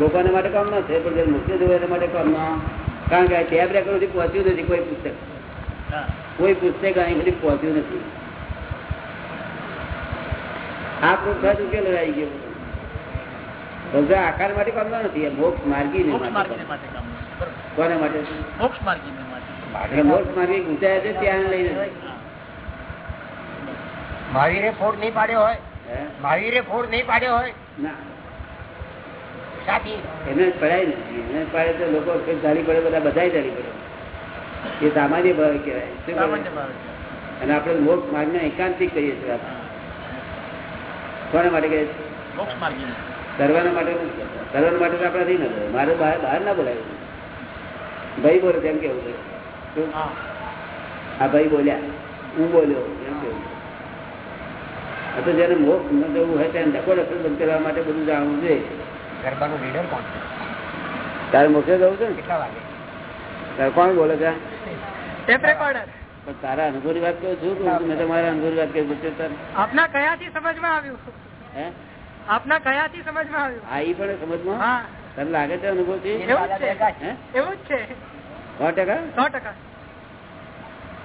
લોકોને માટે કામ ના છે પણ મુખ્ય જોવે એના માટે કામ ના. કારણ કે ટેપ રેકોર્ડ સુધી પહોંચ્યું નથી કોઈ પુસ્તક. કોઈ પુસ્તક અહીં સુધી પહોંચ્યું નથી. આ પુસ્તક ઉકેલ આવી ગયો? આકાર માટે કામ નથી મોક્ષ માર્ગી મોક્ષ માટે માર્ગીને માટે કામ બરોબર. કોને માટે? મોક્ષ માર્ગીને મોક્ષ માર્ગી ઊંચાઈ છે ત્યાં લઈને. મહાવીરે ફોડ નહીં પાડ્યો હોય? મહાવીરે ફોડ નહીં પાડ્યો હોય. ના. એને પડાય નથી એને પાડે તો લોકો ધારી પડે બધા બધા ધારી પડે. એ સામાન્ય ભાવ કહેવાય? અને આપણે મોક્ષ માર્ગને એકાંતિક કરીએ છીએ આપણે. કોના માટે કહે છે? કરવાના માટે કરવાના માટે આપણે નહીં ના બોલાય મારે બહાર બહાર ના બોલાય ભાઈ બોલે તેમ કેવું છે? હા. આ ભાઈ બોલ્યા. હું બોલ્યો એમ કેવું તો જેને મોક્ષ ન જવું હોય તેને ડકો ડકો બંધ કરવા માટે બધું જાણવું જોઈએ. ગરબાનું લીડર કોણ છે? તારે મોક્ષે જવું છે ને? કેટલા વાગે? તારે કોણ બોલે છે? પણ તારા અનુભવની વાત કરું છું મેં તમારા અનુભવની વાત કરી છે આપના કયાથી સમજમાં આવ્યું? હે? આપના કયાથી સમજમાં આવ્યું? હા એ પણ સમજમાં? હા. તને લાગે છે અનુભવથી એવું જ છે. સો ટકા? સો ટકા.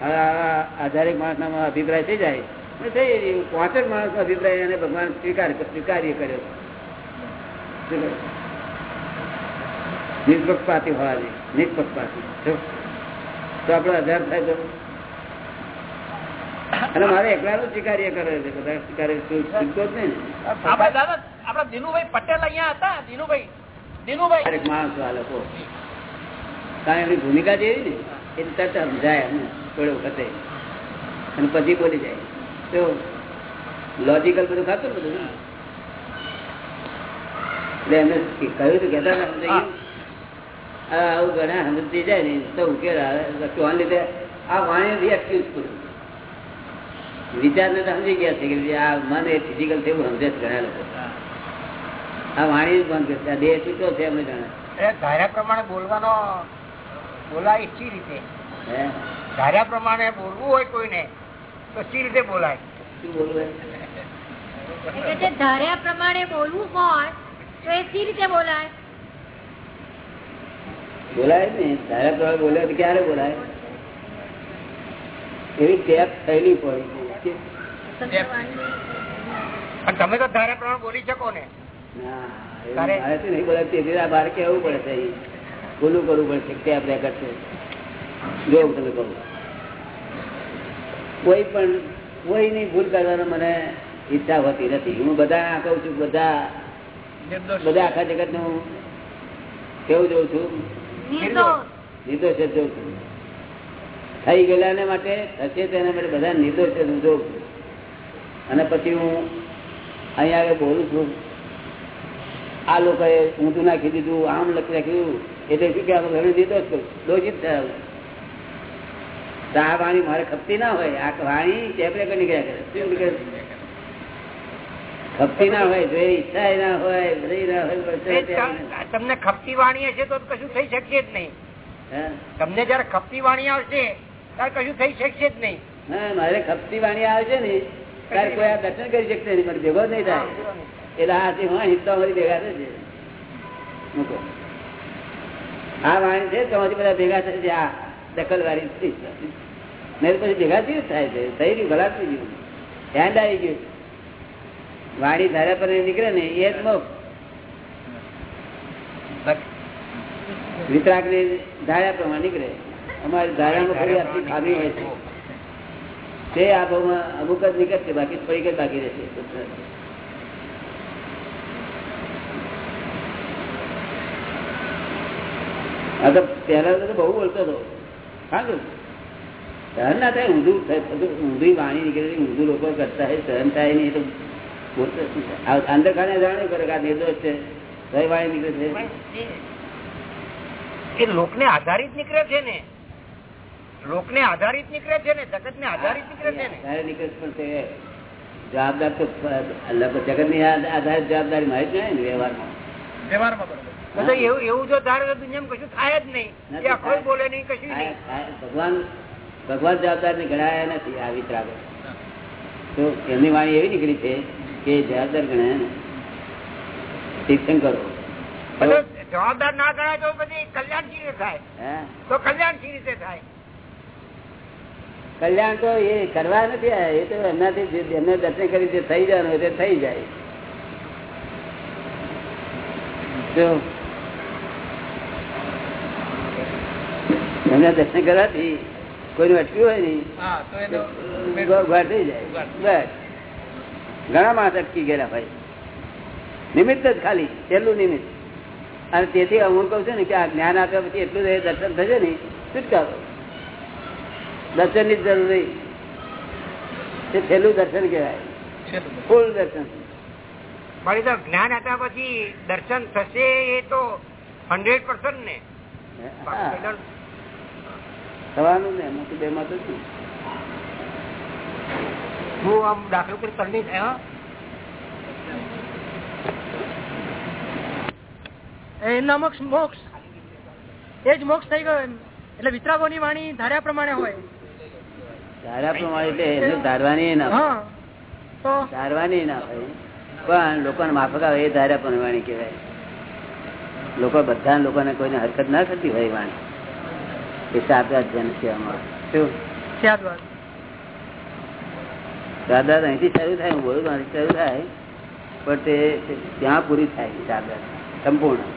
હવે આ આધારિક માણસ ના અભિપ્રાય થઈ જાય. ને થઈ રહ્યું. માણસ નો અભિપ્રાય એને ભગવાન સ્વીકાર સ્વીકાર્ય કર્યો? નિષ્પક્ષપાતી હોવા જોઈએ. નિષ્પક્ષપાતી. તો આપડે હજાર થાય તો? અને મારે એકલાનું સ્વીકાર્ય કરે છે. બધા સ્વીકાર્ય સ્વીકતો જ નહીં ને. આપડે દાદા આપડા દિનુભાઈ પટેલ અહીંયા હતા દિનુભાઈ. દિનુભાઈ. દરેક આ લોકો. કારણ એમની ભૂમિકા જેવી ને એટલે તરત સમજાય અમને થોડે વખતે. અને પછી બોલી જાય. તો લોજિકલ બધું ખાતું બધું. એટલે એમને કહ્યું કહેતા આવું ઘણા સમજી જાય ને તો ઉકેલ આવે. કોણ લીધે આ વાણી એક્સક્યુઝ પૂરું વિચારને તો સમજી ગયા છે કે આ મન એ ફિઝિકલ થયું સમજે છે ઘણા લોકો. આ વાણી બંધ કરશે આ દેહ છૂટો છે એમને જાણે. ધાર્યા પ્રમાણે બોલવાનો બોલાય સી રીતે? ધાર્યા પ્રમાણે બોલવું હોય કોઈને તો સી રીતે બોલાય? શું બોલવું ધાર્યા પ્રમાણે બોલવું હોય તો એ સી રીતે બોલાય? બોલાય ને. ધારા પ્રમાણે બોલે તો ક્યારે બોલાય? એવી ટેપ થયેલી પણ તમે તો ધાર્યા પ્રમાણે બોલી શકો ને. ના એવું તારે- મારાથી નહીં બોલાય. બહાર કેવું પડે છે અહીં. કરવું પડે ટેપ રેકર્ડ છે. જો તમે કહું. કોઈ પણ કોઈની ભૂલ કરવાનો મને ઈચ્છા હોતી નથી. હું બધા કહું છું બધા બધા આખા જગતનું કેવું જોઉં છું? નિર્દોષ. જ જોઉં છું. થઈ ગયેલા ને માટે થશે તેના માટે બધા નિર્દોષ જ હું જોઉં છું. અને પછી હું અહીંયા આગળ બોલું છું. આ લોકોએ ઊંધું નાખી દીધું આમ લખી નાખ્યું એટલે શું કે ઘણું નિર્દોષ કરું દોષિત થયા તો આ વાણી મારે ખપતી ના હોય. આ વાણી ચેપરે કરી નીકળ્યા કરે. શું નીકળે? ખપતી ના હોય જો ઈચ્છા ના હોય બધી ના હોય તમને ખપતી વાણી હશે તો કશું થઈ શકશે જ નહીં. તમને જયારે ખપતી વાણી આવશે ત્યારે કશું થઈ શકશે જ નહીં. હા મારે ખપતી વાણી આવે છે ને ત્યારે કોઈ આ દર્શન કરી શકશે નહીં મને ભેગો જ નહીં થાય. એટલે આ થી હું હિસ્સા મારી ભેગા થશે. મૂકો. આ વાણી છે તમારી બધા ભેગા થશે આ દખલ વાળી મેં નહીં પછી ભેગા થયું થાય છે થઈ રહ્યું ભલા થઈ ગયું. ધ્યાન આવી ગયું. વાણી ધારા પર નીકળે ને, એ જ મોક્ષ વિતરાક ને ધાર્યા પ્રમાણે નીકળે. અમારી ધારામાં ફરી આપણી ખામી હોય છે. તે આ અમુક જ નીકળશે બાકી થોડીક જ બાકી રહેશે. આ તો પહેલા તો બહુ બોલતો હતો. હા સહન ના થાય, ઊંધું ઊંધી વાણી નીકળે ઊંધું લોકો કરતા હોય, સહન થાય નહીં તો અંદર ખાને જાણે કરે કે આ નિર્દોષ છે? વાણી નીકળે છે? એ- લોકને આધારિત નીકળે છે ને. લોકને આધારિત નીકળે છે ને જગત ને આધારિત નીકળે છે ને. નીકળે પણ તે જવાબદાર તો જગતની આધારિત જવાબદારી જ નહીં ને વ્યવહારમાં. વ્યવહારમાં બરોબર એવું એવું જો ધારે તો દુનિયામાં કશું થાય જ નહીં. કોઈ બોલે નહીં કશું નહીં. આ- આ ભગવાન ભગવાન જવાબદાર ને ગણાયા નથી આ વિતરાગો તો એમની વાણી એવી નીકળી છે કે જવાબદાર ગણાયા ને. તીર્થંકરો. જવાબદાર ના ગણાય તો પછી કલ્યાણ રીતે થાય? તો કલ્યાણ સી રીતે થાય? કલ્યાણ તો એ કરવા નથી આવ્યા એ તો એમનાથી એમને દર્શન કરી જે થઈ જવાનું તે થઈ જાય. જો. એમના દર્શન કરવાથી કોઈનું અટક્યું હોય નહીં થઈ જાય. બસ. ઘણા માણસ અટકી ગયેલા ભાઈ. નિમિત્ત જ ખાલી પહેલું નિમિત્ત. અને તેથી હું કહું છું ને કે આ જ્ઞાન આપ્યા પછી એટલું દર્શન થશે ને છુટકારો. દર્શનની જ જરૂર નહીં તે છેલ્લું દર્શન કહેવાય. ફૂલ દર્શન. જ્ઞાન આપ્યા પછી દર્શન થશે એ તો હંડ્રેડ પર્સન્ટ ને. હા, થવાનું ને તો બે માં તો શું? હું આમ દાખલો કરી કરવી થાય હા? એમના મોક્ષ મોક્ષ. એ જ મોક્ષ થઈ ગયો એટલે વિતરાગો ની વાણી ધાર્યા પ્રમાણે હોય. ધાર્યા પ્રમાણે એટલે એને ધારવાની ના ધારવાની ના હોય. પણ લોકોને માફક આવે એ ધાર્યા પણ વાણી કહેવાય. લોકો બધા લોકોને કોઈને હરકત ના થતી હોય વાણી. એ સાચા જન કહેવામાં આવે. શું? ત્યારબાદ સાદા અહીંથી શરૂ થાય હું બોલું અહીંથી શરૂ થાય પણ તે ત્યાં પૂરી થાય સાદા સંપૂર્ણ.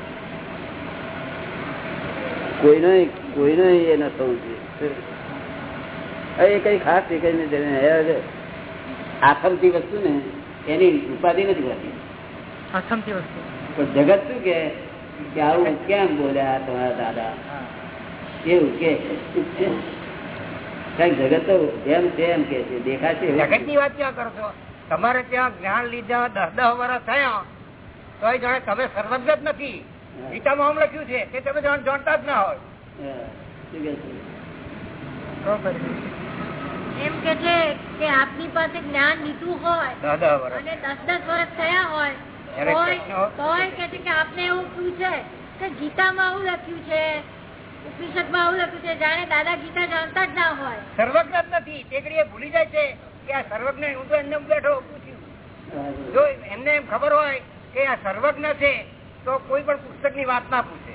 કોઈનો કોઈનો એ ન થવું જોઈએ એ કઈ ખાસ એ કઈ નથી આખમતી વસ્તુ ને એની ઉપાધિ નથી હોતી. આથમતી વસ્તુ. પણ જગત શું કે કે આવું કેમ બોલ્યા તમારા દાદા? એવું કે. કારણ કે જગત તો જેમ તેમ કે છે દેખાશે જગતની વાત ક્યાં કરો છો? તમારે ત્યાં જ્ઞાન લીધા દસ દસ વર્ષ થયા તો એ જાણે તમે સર્વજ્ઞ જ નથી. ગીતામાં આમ લખ્યું છે કે તમે જાણ- જાણતા જ ના હોય. છે? એમ કે છે કે આપની પાસે જ્ઞાન લીધું હોય દસ દસ વર્ષ અને દસ દસ વર્ષ થયા હોય તોય કે છે કે આપને એવું પૂછે કે ગીતામાં આવું લખ્યું છે ઉપનિષદમાં આવું લખ્યું છે જાણે દાદા ગીતા જાણતા જ ના હોય. સર્વજ્ઞ જ નથી. તે ભૂલી જાય છે કે આ સર્વજ્ઞ હું તો એમને બેઠો પૂછ્યું. જો એમને એમ ખબર હોય કે આ સર્વજ્ઞ છે તો કોઈ પણ પુસ્તકની વાત ના પૂછે.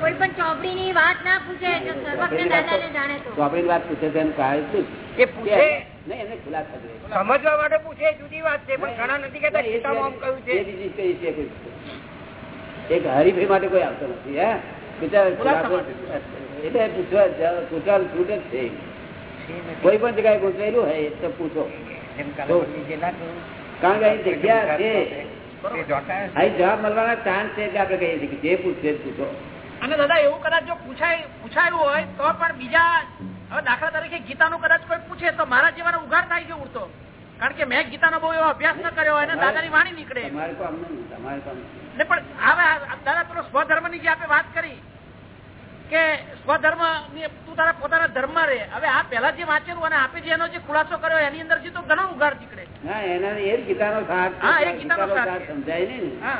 કોઈ પણ ચોપડી ની વાત ના પૂછે સર્વજ્ઞ દાદા ને જાણે તો. આપણી વાત પૂછે તેમ એનું શું એ પૂછે. નહીં એને સમજવા માટે પૂછે જુદી વાત છે પણ ઘણા નથી કેતા ગીતામાં કહ્યું છે. એક હરીફી માટે કોઈ આવતો નથી હે? એટલે પૂછવા છૂટ જ છે. કોઈ પણ જગ્યાએ ગૂંચવાયેલું હોય તો પૂછો. ના. કારણ કે અહીં જગ્યા છે. અહીં જવાબ મળવાના ચાન્સ છે એટલે આપણે કહીએ છીએ જે પૂછશે પૂછો. અને દાદા એવું કદાચ જો પૂછાય પૂછાયું હોય તો પણ બીજા હવે દાખલા તરીકે ગીતાનું કદાચ કોઈ પૂછે તો મારા જેવાનો ઉઘાડ થાય છે ઉડતો. કારણ કે મેં ગીતાનો બહુ એવો અભ્યાસ ન કર્યો હોય દાદાની વાણી નીકળે. પણ હવે દાદા પેલો સ્વધર્મની જે આપણે વાત કરી કે સ્વધર્મ તું તારા પોતાના ધર્મ રહે. હવે આ પેલા જે વાંચેલું અને આપે જે એનો જે ખુલાસો કર્યો એની અંદર જે તો ઘણો ઉઘાડ નીકળે. ના એના એ ગીતાનો સાર. સમજાય નહીં ને.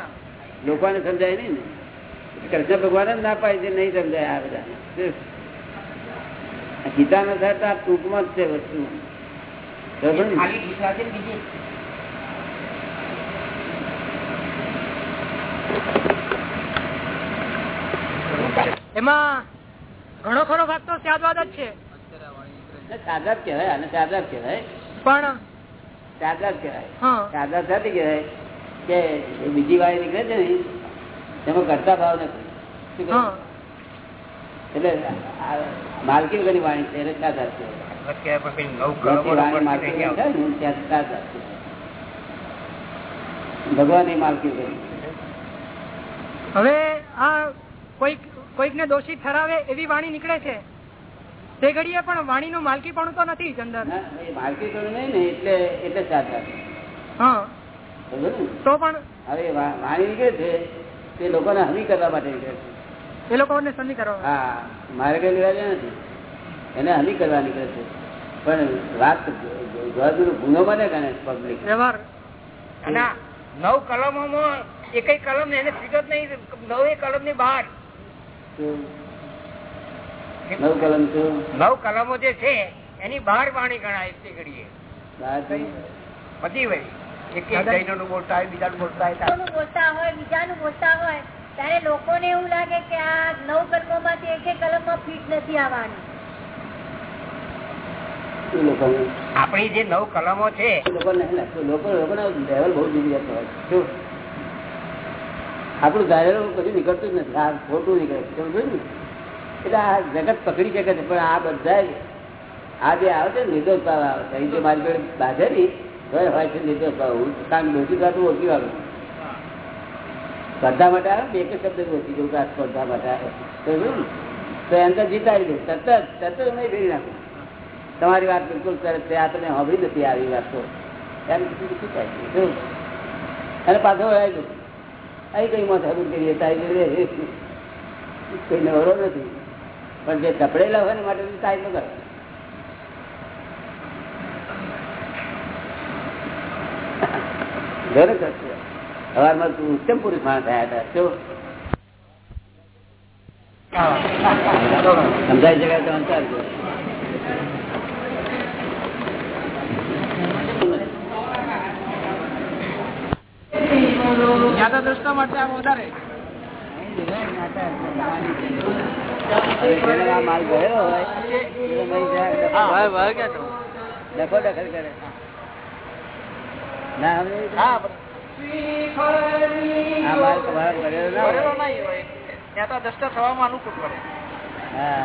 લોકોને સમજાય નઈ ને. કૃષ્ણ ભગવાન જ ના પાય છે નહીં સમજાય આ બધા ગીતાનો સાર તો આ ટૂંકમાં જ છે વસ્તુ. એમાં ઘણો ખરો ભાગ તો ત્યારબાદ જ છે. ને સાદા જ કહેવાય સાદા જ પણ સાદા હા. સાદા સાથે કહેવાય? કે બીજી વાળી નીકળે છે ને તેમાં કરતા ભાવ નથી. એટલે આ માલકી વગરની વાણી છે એટલે સાદા કહેવાય વાણી માલકી ને. ભગવાન માલકી હવે આ કોઈક કોઈકને દોષી ઠરાવે એવી વાણી નીકળે છે. તે ઘડીએ પણ વાણીનું માલકીપણું તો નથી જ અંદર. માલકી તો નહીં ને એટલે એટલે સાચા હા. તો પણ હવે વાણી નીકળે છે તે લોકોને હમી કરવા માટે નીકળે છે. એ લોકોને સંધિ કરવા. હા મારે કઈ લેવા નથી. એને હમી કરવા નીકળે છે. પણ વાત ગુનો બને ગણે પબ્લિક નવ કલમોમાં એક કલમ એને સ્વીકૃત નહીં નવે કલમની બહાર. નવ કલમ નવ કલમો જે છે એની બહાર વાણી ગણાય તે ઘડીએ. બહાર ભાઈ એક એક નું બોલતા હોય બીજાનું બોલતા હોય બોલતા હોય બીજાનું બોલતા હોય ત્યારે લોકોને એવું લાગે કે આ નવ કલમોમાંથી એક કલમમાં ફીટ નથી આવવાની. આપણી જે નવ કલમો છે લોકો લોકો લોકોનો લેવલ બહુ જુદી હોય શું? આપણું ધારેલું કશું નીકળતું જ નથી. આ ખોટું નીકળે છે. સમજો ને? એટલે આ જગત પકડી શકે છે પણ આ બધા આ જે આવે છે નિર્દોષ ભાવ આવે છે. અહીં જે મારી જોડે બાંધે ની હોય છે નિર્દોષ ભાવ. હું કારણ દોષી થતું ઓછી વાગું સ્પર્ધા માટે આવે બે એક શબ્દ ઓછી જવું સ્પર્ધા માટે આવે? તો એમ તો જીતાડી દઉં તરત તરત નહીં ફેરી નાખું. તમારી વાત બિલકુલ કરે છે આ તમે સાંભળી નથી આવી વાત. તો એમ શું અને પાછો ગયો. અહીં કઈ માં ઠગુર કરીએ તારી કઈ નવરો નથી. પણ જે કપડેલા હોય ને માટે તાઈ ન કરે ઘરે કરશે સવારમાં તું ઉત્તમ પુરુષ માણસ થયા હતા? શું સમજાય છે તો અંતર છે. જ્ઞાતા માટે આમ વધારે. આ માલ ગયો હોય ડખો- દખલ કરે. ના હા આ માલ તમારો ભરેલો ના હોય. જ્ઞાતા દ્રષ્ટા થવામાં અનુકૂળ પડે. હા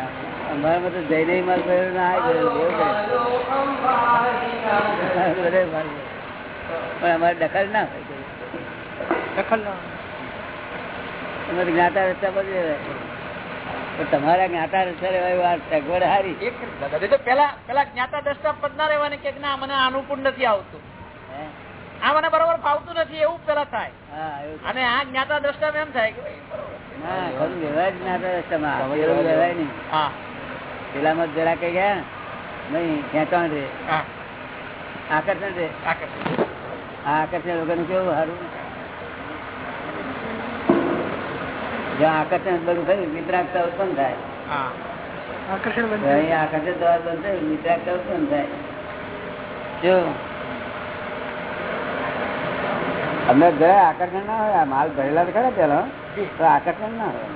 અમારામાં તો જઈને માલ ભરેલો ના ભરેલો. પણ અમારે દખલ ના હોય. કોઈ. દખલ ના તમે તો જ્ઞાતા રસ્તા પર તમારા જ્ઞાતા રસ્તા રહેવાય વાત સગવડ હારી. તો પેલા પેલા જ્ઞાતા દ્રષ્ટા પદ ના રહેવાની કે ના મને અનુકૂળ નથી આવતું. આ મને બરોબર ફાવતું નથી એવું પેલા થાય. અને આ જ્ઞાતા દ્રષ્ટા એમ થાય કે જ્ઞાતા નહીં. પેલામાં જરા કઈ ગયા નહીં ખેંચાણ રે આકર્ષણ રે આકર્ષણ. આ આકર્ષણ વગરનું કેવું સારું જ્યાં આકર્ષણ બધું થયું મિત્રાગતા ઉત્પન્ન થાય. આકર્ષણ બંધ આકર્ષણ દ્વારા બંધ થયું મિત્રાગતા ઉત્પન્ન થાય. જો. અમને ગયા આકર્ષણ ના હોય માલ ભરેલા તો ખરા પેલા તો આકર્ષણ ના હોય.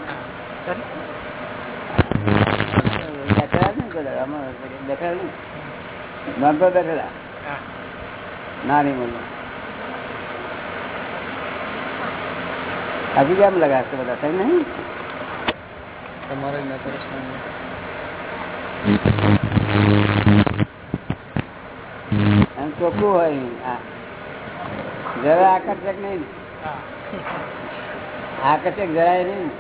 બેઠેલા. નાની મમ્મી હજી કેમ લગાડશે બધા થઈ નહીં. એમ ચોખ્ખું હોય. આ જરા આકર્ષક નહીં. આકર્ષક જરાય નહીં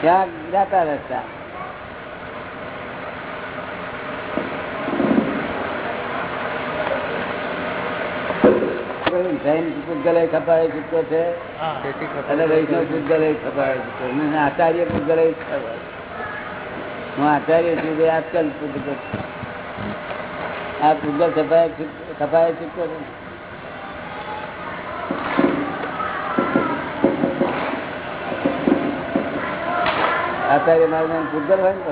ત્યાં જતા રસ્તા જૈન પૂતગલય ખપાય ચૂક્યો છે? અને વૈષ્ણવ પૂતગલય ખપાય ચૂક્યો અને આચાર્ય પૂતગલય હું આચાર્ય છું તે આજકાલ પૂતગલ આ પૂતગલ ખપાય ખપાય ચૂક્યો છે. આચાર્ય મારું પૂતગલ હોય ને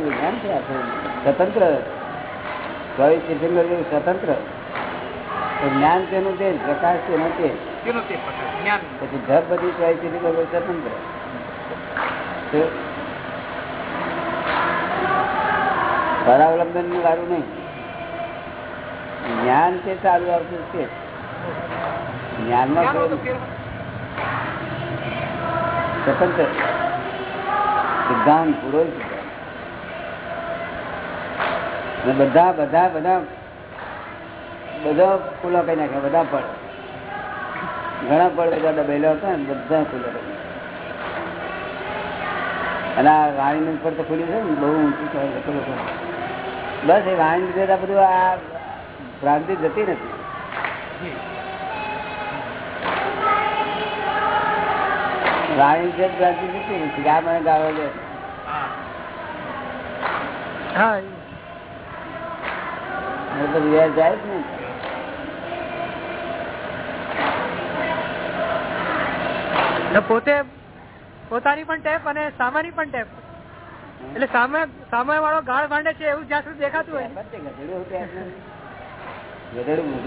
પણ વિજ્ઞાન છે સ્વતંત્ર? તીર્થંકર જેવું સ્વતંત્ર? જ્ઞાન તેનું તે પ્રકાશ તેનો તે. પછી ઘર બધી ચોવીસ તીર્થંકર સ્વતંત્ર. પરાવલંબનનું વાળું નહીં. જ્ઞાન તે સારું આવતું છે. જ્ઞાનમાં સ્વતંત્ર. સિદ્ધાંત પૂરો સિદ્ધાંત. બધા બધા બધા બધા ફૂલો કઈ નાખ્યા, બધા ફળ. ઘણા પડ બધા દબાયેલા હતા ને બધા ફૂલો અને આ વાણીનું પડ તો ખુલ્યું છે ને, બહુ ઊંચું છે લોકો બસ એ વાણી લીધે બધું આ ભ્રાંતિ જતી નથી. વાણી છે, ભ્રાંતિ જતી નથી. મને ગાળો દે હા તો વિહાર જાય જ ને પોતે પોતાની પણ ટેપ અને સામાની પણ ટેપ. એટલે સામે સામે વાળો ગાળ ભાંડે છે એવું જ્યાં સુધી દેખાતું હોય. ગધેડું.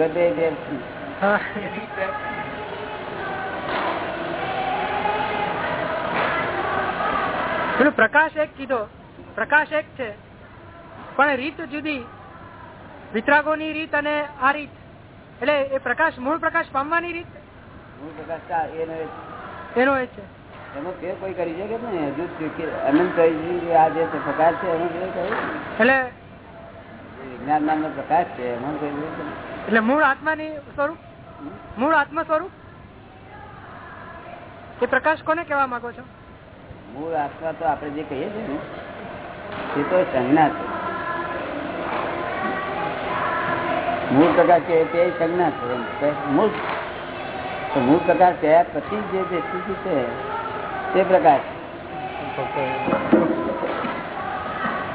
પેલું પ્રકાશ એક કીધો. પ્રકાશ એક છે. પણ રીત જુદી. વિતરાગોની રીત અને આ રીત. એટલે એ પ્રકાશ મૂળ પ્રકાશ પામવાની રીત? મૂળ પ્રકાશ એનો એ એનો એ છે. એનો ફેર કોઈ કરી શકે નહીં? હજુ જ કે અનંત આ જે પ્રકાશ છે એનો ફેર કરી એટલે વિજ્ઞાન નામનો પ્રકાશ છે એમાં કોઈ એટલે મૂળ આત્માની સ્વરૂપ? મૂળ આત્મ સ્વરૂપ? એ પ્રકાશ કોને કહેવા માંગો છો? મૂળ આત્મા તો આપણે જે કહીએ છીએ ને એ તો સંજ્ઞા છે. મૂળ પ્રકાશ છે તે સંજ્ઞા છે. મૂળ તો મૂળ પ્રકાર કયા પછી જે સ્થિતિ છે તે પ્રકાશ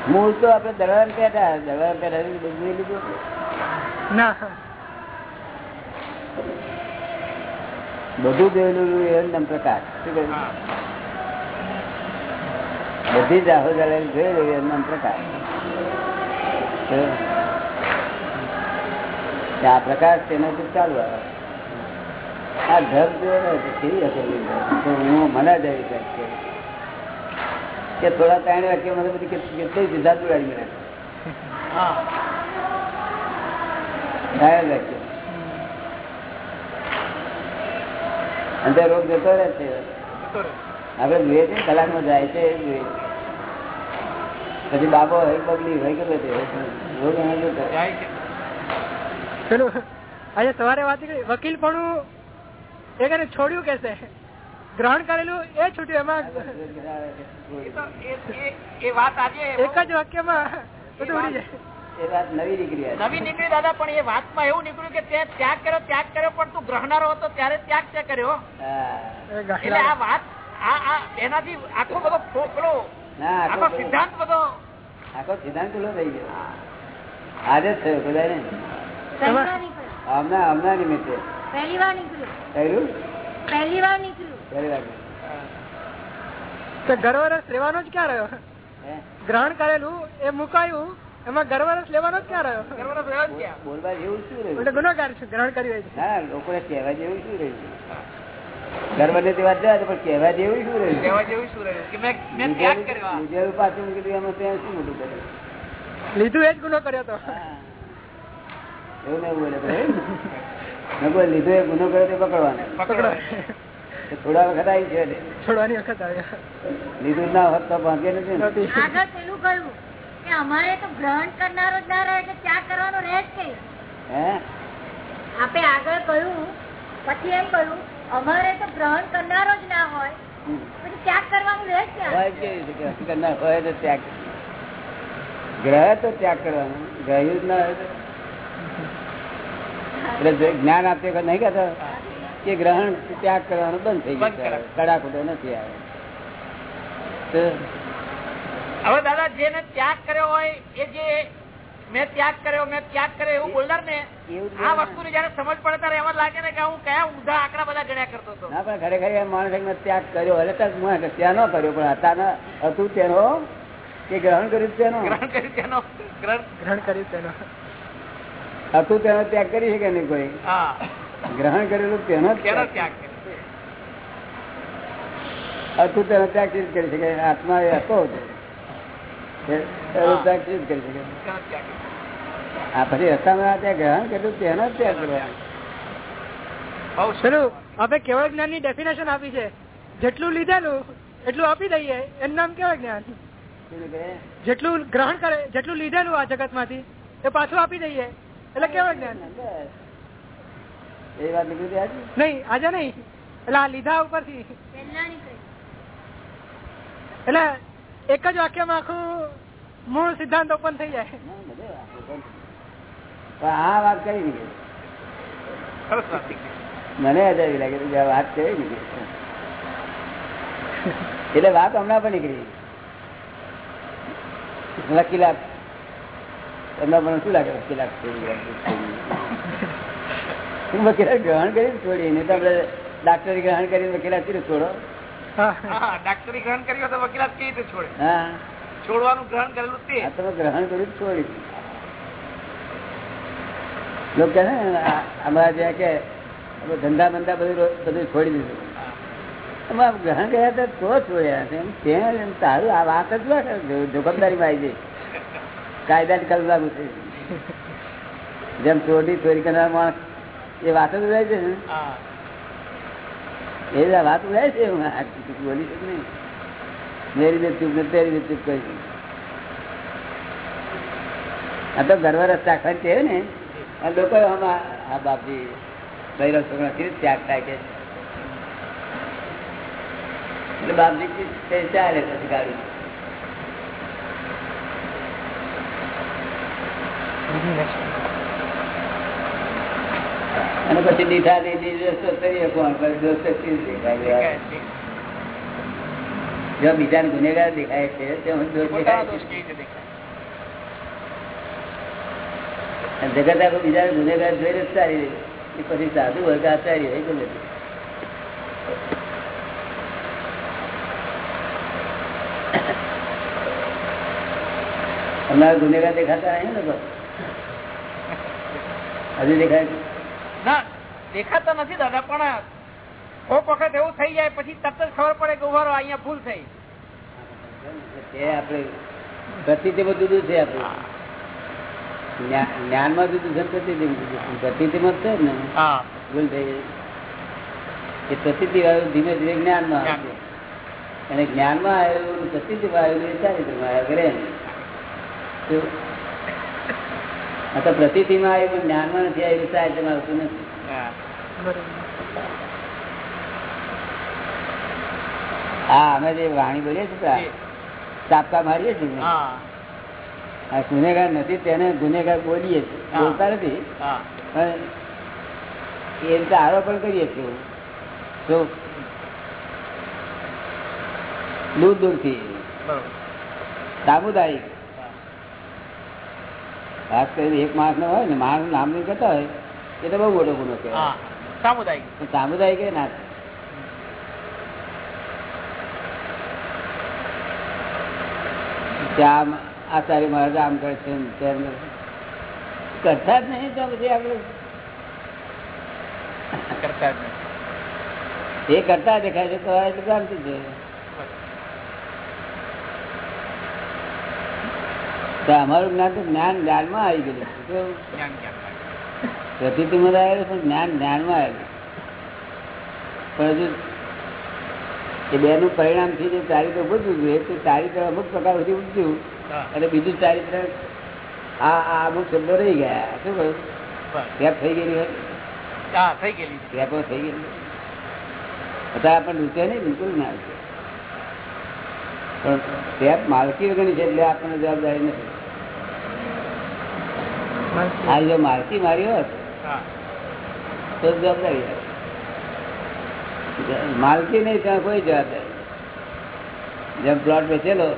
મૂળ તો આપણે દરવાન પેટા દરવાન પેટા બધું લીધું. ના. બધું જોયેલું એમ નામ પ્રકાર. શું બધી જ આહો જોયેલું એમ તો આ પ્રકાશ તેનાથી ચાલુ આ ઢબ જો કેવી હશે તો હું મને જ આવી જાય કે થોડા ત્રણ વાક્ય મને બધી કેટલી સીધા ઉડાડી મળે ત્રણ અંદર રોગ જતો રહે છે. આપડે જોઈએ છે કલાકમાં જાય છે, એ પછી બાબો હોય બગલી હોય કે રોગ એનો જતો. રહે. પેલું આજે સવારે વાત કરી વકીલ પણ એ છોડ્યું કે છે? ગ્રહણ કરેલું એ છૂટ્યું એમાં. એ વાત આજે એક જ વાક્યમાં બધું ઉડી જાય. નવી નીકળી નવી નીકળી દાદા પણ એ વાતમાં એવું નીકળ્યું કે તે ત્યાગ કર્યો ત્યાગ કર્યો પણ તું ગ્રહનારો હતો ત્યારે ત્યાગ તે કર્યો. એટલે આ વાત આ આ એનાથી આખો બધો ખોખલો આખો સિદ્ધાંત બધો આખો સિદ્ધાંત ખુલ્લો થઈ ગયો. આજે જ થયો નીકળ્યું હમણાં હમણાં નિમિત્તે. પહેલી વાર નીકળ્યું. પહેલી? વાર નીકળ્યું. ફરી વાર. તો ગર્વરસ લેવાનો જ ક્યાં રહ્યો? ગ્રહણ કરેલું એ મુકાયું એમાં ગર્વરસ લેવાનો જ ક્યાં રહ્યો? ગર્વનો રહ્યો જ ક્યાં? બોલવા જેવું શું રહ્યું? એટલે ગુનેગાર ગ્રહણ કર્યું હા લોકોને કહેવા જેવું શું રહ્યું? ગર્વ ને તે વાત જાય પણ કહેવા જેવું શું રહ્યું? કહેવા જેવું શું રહ્યું? પાછું મૂકી દીધું એમાં ત્યાં શું મોટું કર્યું લીધું એ જ ગુનો કર્યો તો. હા. એવું નહીં બોલે ભાઈ કોઈ લીધો એ ગુનો કર્યો તે પકડવાનો. થોડા વખત આવી છે છોડવાની વખત આવ્યા. લીધું ના હોત તો ભાગ્ય નથી આગળ પેલું કહ્યું કે અમારે તો ગ્રહણ કરનારો જ ના રહે એટલે ત્યાગ કરવાનો રહે જ કઈ હે? આપે આગળ કહ્યું પછી એમ કહ્યું અમારે તો ગ્રહણ કરનારો જ ના હોય પછી ત્યાગ કરવાનું રહે જ હોય ત્યાગ. ગ્રહ તો ત્યાગ કરવાનો. ગ્રહ્યું જ ના હોય એટલે જ્ઞાન આપતી વખત નહીં કહેતા કે ગ્રહણ ત્યાગ કરવાનું બંધ થઈ ગયું કડાકૂટો નથી આવે. હવે દાદા જેને ત્યાગ કર્યો હોય એ જે મેં ત્યાગ કર્યો મેં ત્યાગ કર્યો એવું બોલનાર ને આ વસ્તુની જયારે સમજ પડે ત્યારે એમ લાગે ને કે હું કયા ઊંધા આંકડા બધા ગણ્યા કરતો હતો. ના પણ ખરેખર માણસ ત્યાગ કર્યો. એટલે ત્યાં ન કર્યો પણ હતા ન- હતું તેનો કે ગ્રહણ કર્યું તેનો. ગ્રહણ કર્યું તેનો. ગ્રહણ ગ્રહણ કર્યું તેનો. હતું તેનો ત્યાગ કરી શકે નહીં કોઈ. ગ્રહણ કરેલું તેનો ત્યાગ. હતું તેનો ત્યાગ ચીજ કરી શકે? આત્મા એ હતો ત્યાગ ચીજ કરી શકે. આ પછી રસ્તામાં ત્યાં ગ્રહણ કર્યું તેનો ત્યાગ કરવાનો બહુ આપણે કેવળ જ્ઞાનની ડેફિનેશન આપી છે. જેટલું લીધેલું એટલું આપી દઈએ. એનું નામ કેવળ જ્ઞાન? જેટલું ગ્રહણ કરે જેટલું લીધેલું આ જગતમાંથી એ પાછું આપી દઈએ. એટલે કેવળ જ્ઞાન? એ વાત નીકળી આજે? નહીં આજે નહીં. એટલે આ લીધા ઉપરથી. એટલે એક જ વાક્યમાં આખું મૂળ સિદ્ધાંત ઓપન થઈ જાય. આ વાત કરી નીકળી. મને અજાવી લાગે કે આ વાત કરી નીકળી? એટલે વાત હમણાં પણ નીકળી. વકીલાત એમના મને શું લાગે? વકીલાત. વકીલાત ગ્રહણ કરી છોડી નહીં તો આપણે ડાક્ટરી ગ્રહણ કરીને વકીલાત કરી છોડો. હા. હા ડાક્ટરી ગ્રહણ કરી તો વકીલાત કેવી રીતે છોડે? હા. છોડવાનું ગ્રહણ કરેલું તે. તમે ગ્રહણ કર્યું છોડી. લોકો કહે ને અમારા જ્યાં કે ધંધા બંધા બધું બધું છોડી દીધું. અમે ગ્રહણ કર્યા તો છોડ્યા છે એમ ત્યાં તારું આ વાત. જો- જોખમદારીમાં આવી જાય કાયદા કલવાનું છે. જેમ ચોરી ચોરી કરનાર માણસ એ વાત જ રહે છે ને? એ જ વાત રહે છે હું બોલી શકું નહીં? મેરી ને ચૂપ ને તેરી ને ચૂપ કહી આ તો ગર્વ રસ્તા ખર્ચે છે ને. આ લોકો આમાં આ બાપજી બૈરો છોકરા કેવી ત્યાગ થાય કે? બાપજી કે ચાલે પછી ગાડી અને પછી દીઠા દીધી દોસ્તો કરીએ કોણ પછી દોસ્તો કેવી દેખાય જો બીજાને ગુનેગાર દેખાય છે તે હું દોષ પોતાનો દેખાય દોષ છે. કેવી રીતે દેખાય? અને જગત આખું બીજા ગુનેગાર જોઈને જ સારી રહે. એ પછી સાધુ હોય કે આચાર્ય હોય ગમે તે. અમારા ગુનેગાર દેખાતા નહીં લોકો? હજુ દેખાય ના દેખાતા નથી દાદા પણ કોક વખત એવું થઈ જાય પછી તરત જ ખબર પડે કે ઉભારો અહીંયા ભૂલ થઈ. તે આપણે પ્રતિથી જુદું છે આપણે. જ્ઞા- જ્ઞાનમાં જુદું છે પ્રતિથી જુદું છે. છે ને. ભૂલ થઈ એ પ્રતિથી વાળું ધીમે ધીમે જ્ઞાનમાં આવશે અને જ્ઞાનમાં આવેલું પ્રતિથી આવેલું એ ચારિત્રમાં. શું? આ તો પ્રતિથિમાં આવ્યું પણ જ્ઞાનમાં નથી આવ્યું ચારિત્રમાં આવતું નથી. હા. અમે જે વાણી બોલીએ છીએ ચાપકા મારીએ છીએ આ ગુનેગાર નથી તેને ગુનેગાર બોલીએ છીએ. બોલતા નથી. પણ એ રીતે આરોપણ કરીએ છીએ. તો દૂર દૂરથી. સામુદાયિક. ખાસ કરીને એક માણસ હોય ને માણસ નામ નહીં કહેતા હોય એ તો બહુ મોટો ગુનો કહેવાય સામુદાયિક સામુદાયિક ના. ત્યાં આચાર્ય મહારાજ આમ કરે છે તેમ કરતા જ નહીં તો પછી આપણે કરતા જ. એ કરતા દેખાય છે તો એટલે ક્રાંતિ છે તો અમારું જ્ઞાન તો જ્ઞાન જ્ઞાનમાં આવી ગયેલું તો આવેલું પણ જ્ઞાન જ્ઞાનમાં આવેલું. પણ હજુ એ બેનું પરિણામથી જે ચારિત્ર બધું જોઈએ તે ચારિત્ર અમુક પ્રકાર સુધી ઉઠ્યું અને બીજું ચારિત્ર આ આ અમુક શબ્દો રહી ગયા. શું કહ્યું. રેપ થઈ ગયેલી હોય. થઈ ગયેલી. રેપો થઈ ગયેલી. અત્યારે આપણને રૂચે નહીં બિલકુલ ના રૂચે પણ રેપ માલકી વગરની છે એટલે આપણને જવાબદારી નથી. આ જો મારતી મારી હોત તો જવાબદારી માલકી નહીં ત્યાં કોઈ જવાબદારી જેમ પ્લોટ વેચેલો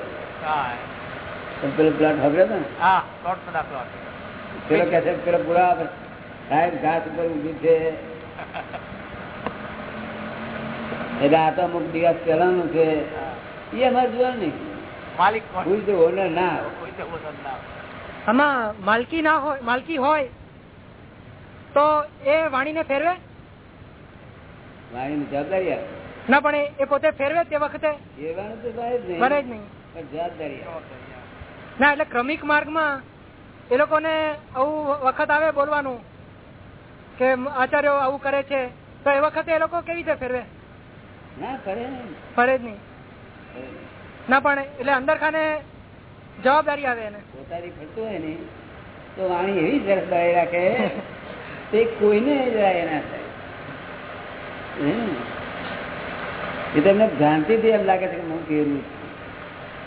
પેલો પ્લોટ ખબર ને? હા પેલો કે છે પેલો પૂરા સાહેબ ઘાસ ઉપર ઊભી છે. એટલે આ તો અમુક દિવસ પહેલાનું છે. એ અમારે જોવાનું નહીં. માલિક ના આમાં માલકી ના હોય માલકી હોય તો એ વાણીને ફેરવે? વાણીની જવાબદારી ના પણ એ- પોતે ફેરવે તે વખતે? બને જ નહીં. જવાબદારી ના એટલે ક્રમિક માર્ગમાં એ લોકોને આવું વખત આવે બોલવાનું કે આચાર્યો આવું કરે છે તો એ વખતે એ લોકો કેવી રીતે ફેરવે? ના કરે ફરે જ નહીં. ના પણ એટલે અંદર ખાને જવાબદારી આવે એને. પોતાની ખર્ચો હોય ને તો વાણી એવી સરસ બનાવી રાખે તે કોઈને જરાય ના થાય. હમ. એ તમને ભ્રાંતિથી એમ લાગે છે કે હું કેવું છું.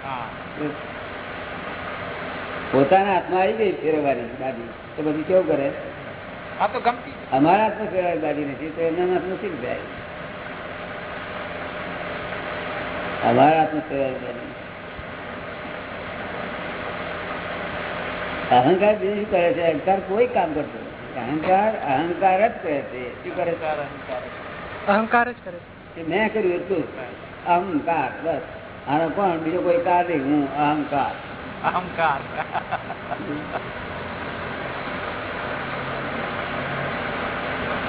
હા. પોતાના હાથમાં આવી ગઈ ફેરવવાની દાદી તો પછી કેવું કરે? આ તો ગમતી. અમારા હાથમાં ફેરવાની દાદી નથી તો એમના હાથમાં શીખ જાય અમારા હાથમાં ફેરવાની દાદી અહંકાર બીજું શું કરે છે? અહંકાર કોઈ કામ કરતો અહંકાર અહંકાર જ કરે છે. શું કરે અહંકાર જ કરે છે. મેં કર્યું એટલું. અહંકાર બસ. આનો કોણ બીજો કોઈ કાર નહીં. હું અહંકાર. અહંકાર.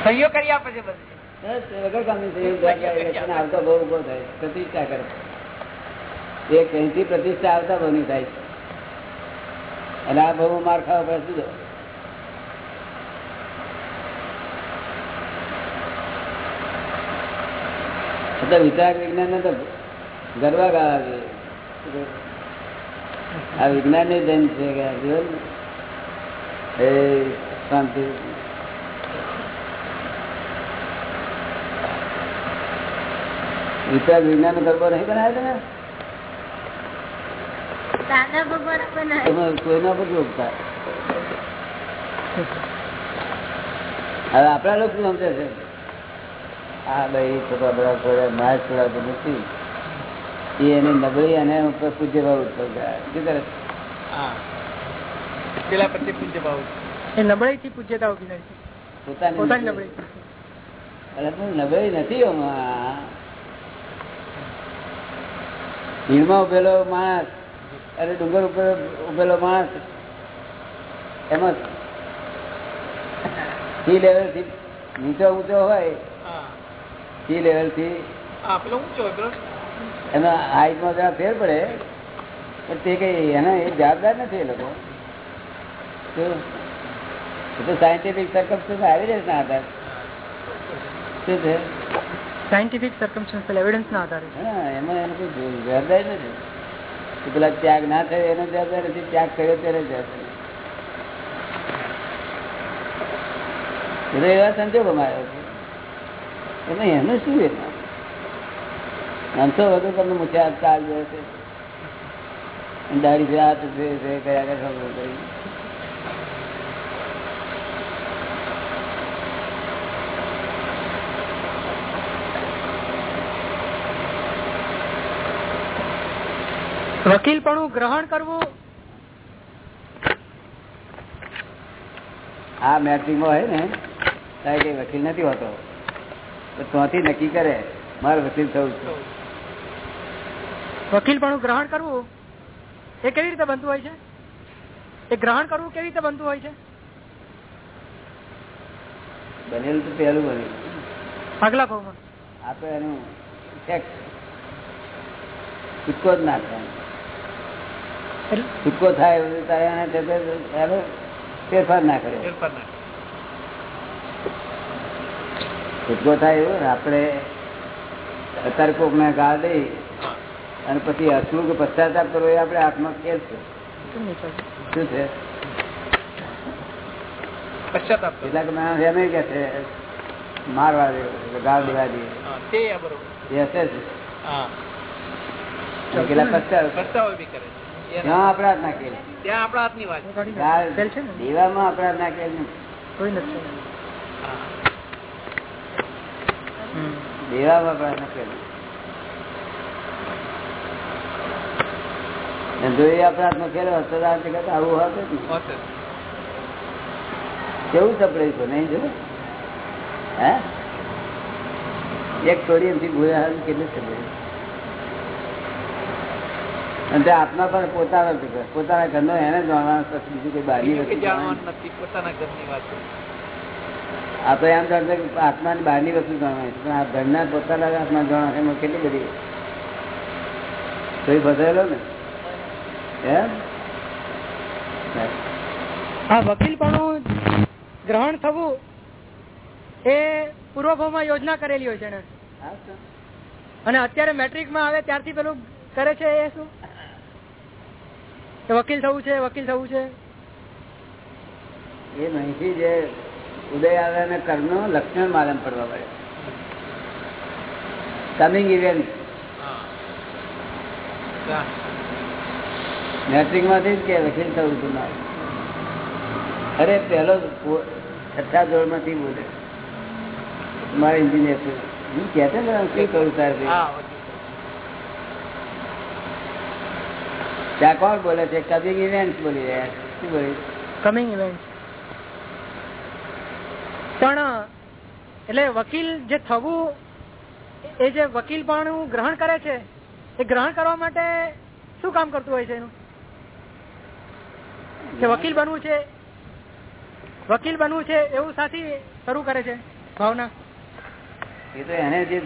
સહીઓ કરી આપે છે બધી વગર કામની દ્વારા આવતા બહુ ઊભો થાય. પ્રતિષ્ઠા કરે. એ કઈથી પ્રતિષ્ઠા આવતા બની થાય. છે અને આ બહુ માર ખાવા પડે શું એટલે વિચાર વિજ્ઞાન તો ગરબા ગાવા જોઈએ. આ વિજ્ઞાનની જન છે એ શાંતિ. વિચાર વિજ્ઞાન ગરબો નહીં બનાવ્યો તમે દાદા ભગવાન બનાવે એમાં કોઈના પર રોકતા હવે આપણા લોકો સમજે છે? આ ભાઈ છોકરા બધા છોડ્યા માસ છોડાતો નથી. એ એની નબળી અને ઉપર પૂજ્ય ભાવ ઉત્પન્ન શું કરે? પેલા પછી પૂજ્ય ભાવ. એ નબળાઈ થી પૂજ્યતા ઊભી થાય છે. પોતાની પોતાની નબળી નબળાઈ. નબળી નથી ભીડમાં ઉભેલો માણસ. અને ડુંગર ઉપર ઉભેલો માણસ. એમાં સી લેવલથી નીચો ઊંચો હોય સી લેવલથી હા હાઈટ એનો હાઈટમાં જરા ફેર પડે પણ તે કઈ એના એ જવાબદાર નથી એ લોકો. શું? એ તો સાયન્ટિફિક સરકમ આવી જાય ના આધાર. શું છે? સાયન્ટિફિક સર્કમસ્ટન્શિયલ એવિડન્સ ના આધારે. હા એમાં એનું કોઈ જવાબદારી નથી. પેલા ત્યાગ ના થયો, એનો જવાબદાર નથી ત્યાગ કર્યો ત્યારે જવાબદારી એવા સંજોગોમાં આવ્યો છે. એમાં એનું શું એમાં અંશો વધુ તમને મૂછા ચાલ અને દાઢી છે, હાથ છે કયા કયા ખબર કરી વકીલપણું ગ્રહણ કરવું? આ મેટ્રિકમાં હોય ને ત્યારે કઈ વકીલ નથી હોતો. ત્યાંથી નક્કી કરે મારે વકીલ થવું વકીલ પણ ગ્રહણ કરવું? એ કેવી રીતે બનતું હોય છે? એ ગ્રહણ કરવું કેવી રીતે બનતું હોય છે? બનેલું તો પહેલું બન્યું આગલા ભાવમાં આપણે એનું છૂટકો જ ના થાય. એટલે છૂટકો થાય એવું તારે એને તે તો એનો ફેરફાર ના કરે. ફેરફાર ના છૂટકો થાય એવું ને આપણે અત્યારે કોકને ગાળ દઈ અને પછી હસવું કે પશ્ચાતાપ કરવો એ આપણે હાથમાં ખેલ છે. કેમ નહીં ચાલતું? શું છે? પશ્ચાતાપ કરવો. કેટલાક માણસ એમ કે છે મારવા દે ગાળ દેવા દે. હા, તે આ બરોબર. એ હશે જ. હા. અને કેટલાક પશ્ચાતાપ પસ્તાવો બી કરે છે. એના- ત્યાં અપરાધ નાખેલ. ત્યાં વાત. ને દેવામાં આપણા હાથ ના ખેલ નથી. કોઈ નથી. દેવામાં આપણા હાથ ના ખેલ અને જો એ ખેલો હોત આવું હોત. કેવું સપડે છે? નહીં જો હે? એક થોડી એમથી ભૂયા હાલ કેટલું સપડે અને આત્મા પણ પોતાનો. પોતાના ઘરનો એને જાણવાનો છે. બીજું કોઈ આ તો એમ જાણતો કે આત્માની બહારની વસ્તુ જાણવાની પણ આ ઘરના પોતાના આત્મા જાણવા એમાં કેટલી બધી કોઈ ફસાયેલો ને? એમ? આ વકીલપણું ગ્રહણ થવું એ પૂર્વભાવમાં યોજના કરેલી હોય છે અને અત્યારે મેટ્રિકમાં આવે ત્યારથી પેલું કરે છે એ શું? વકીલ થવું છે વકીલ થવું છે? એ અહીંથી જે ઉદય આવે અને કર્મનો લક્ષણ માલમ પડવા પડે. Coming event. મેટ્રિકમાંથી જ કે વકીલ થવું છું મારે? અરે પેલો છઠ્ઠા ધોરણમાંથી બોલે. મારે એન્જિનિયર છું. હું કહેતો ને વકીલ કરું તારે હા વકીલ. ત્યાં કોણ બોલે છે? કમિંગ ઇવેન્ટ બોલી રહ્યા શું બોલી કમિંગ ઇવેન્ટ પણ એટલે વકીલ જે થવું એ જે વકીલ પણ ગ્રહણ કરે છે એ ગ્રહણ કરવા માટે શું કામ કરતું હોય છે એનું? કે વકીલ બનવું છે વકીલ બનવું છે એવું સાથી શરૂ કરે છે ભાવના. એ તો એને જે